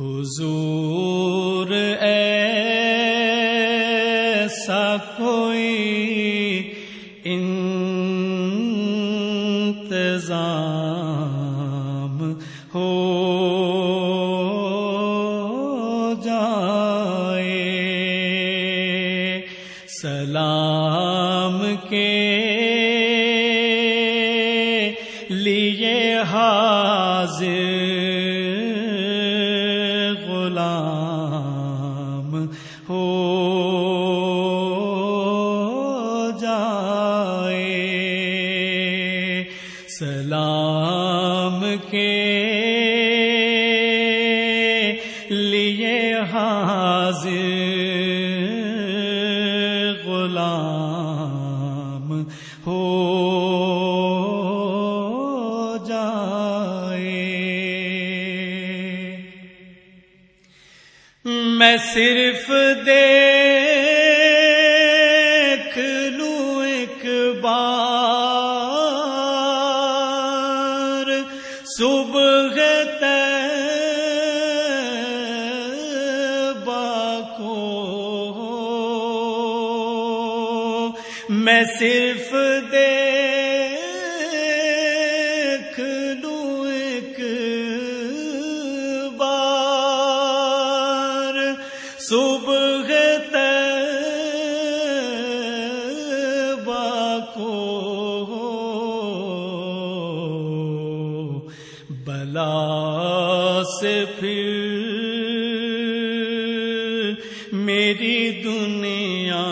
حضور ایسا کوئی انتظام ہو جائے۔ سلام کے لیے حاضر حاضر غلام ہو جائے۔ میں صرف دیکھ میں صرف دیکھ لوں ایک بار۔ صبح طیبہ کو بلا سے پھر میری دنیا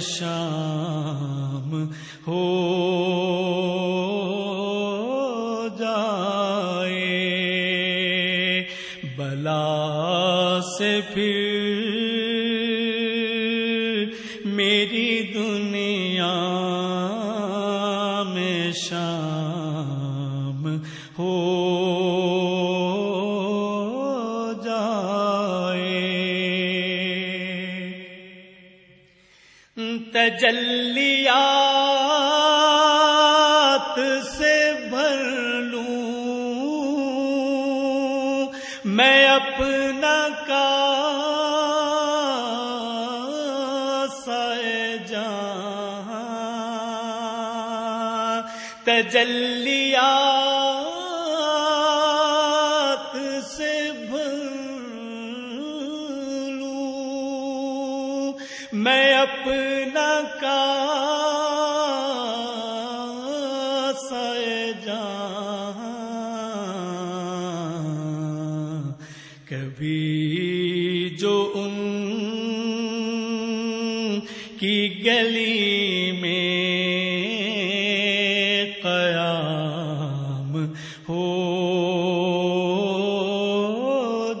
شام ہو جائے بلا سے پھر تجلیات سے بھر لوں۔ میں اپنا کا میں اپنا کا جہاں۔ کبھی جو ان کی گلی میں قیام ہو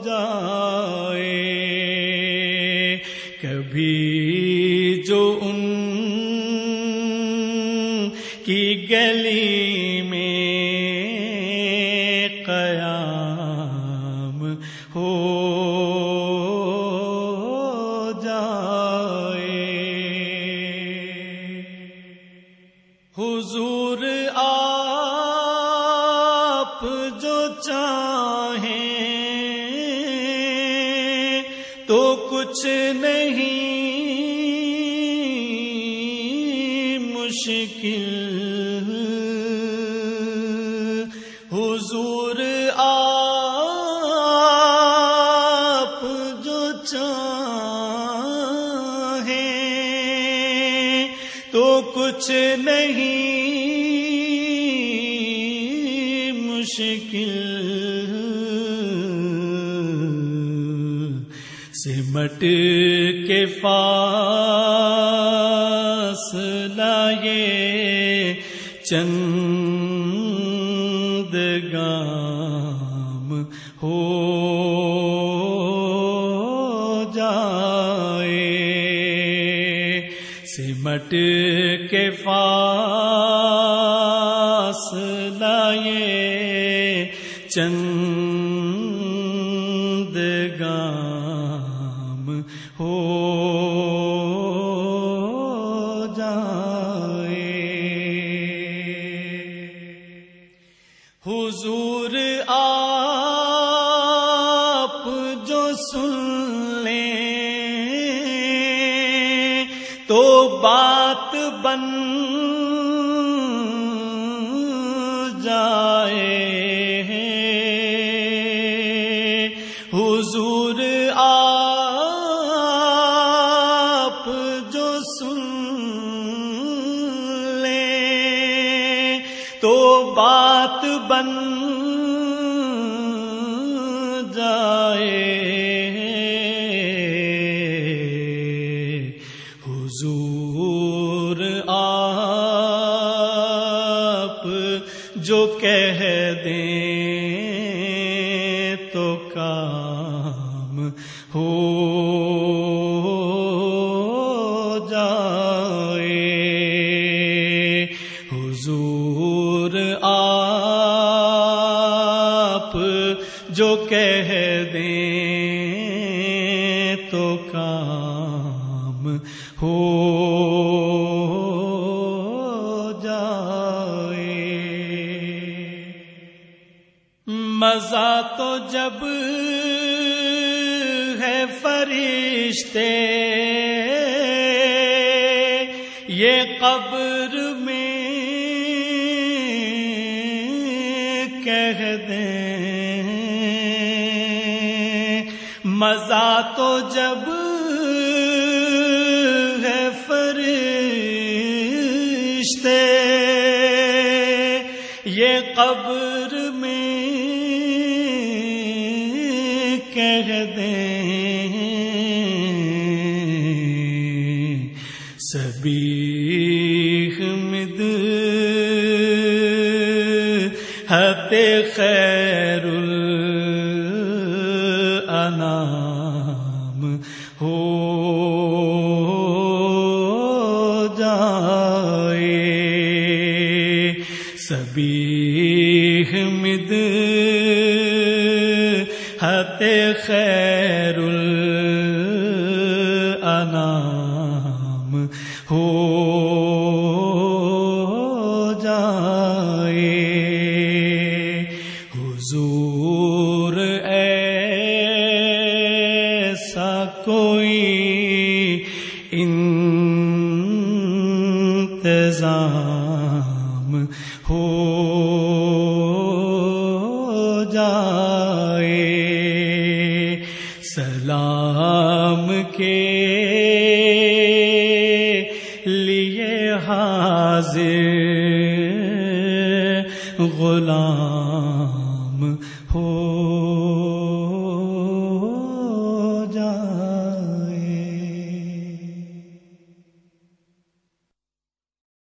جائے۔ کبھی جو ان کی گلی میں قیام ہو جائے۔ حضور آپ جو چاہیں تو کچھ نہیں مشکل حضور آپ جو چاہیں تو کچھ نہیں مشکل سمٹ کے پاس لائے چند ہو سمٹ کے لائے چند گام ہو جائے۔ سمٹ کے پاس لائے چند گام ہو تو بات بن جائے حضور آپ جو سن لیں تو بات بن حضور آپ جو کہہ دیں تو کام ہو ہو جائے۔ مزہ تو جب ہے فرشتے۔ یہ قبر میں کہہ دیں۔ مزہ تو جب قبر میں کہہ دیں سبھی مد حت خیر الانام ہو جائے خیر الانام ہو جائے۔ حضور ایسا کوئی انتظام ہو۔ حاضر غلام ہو۔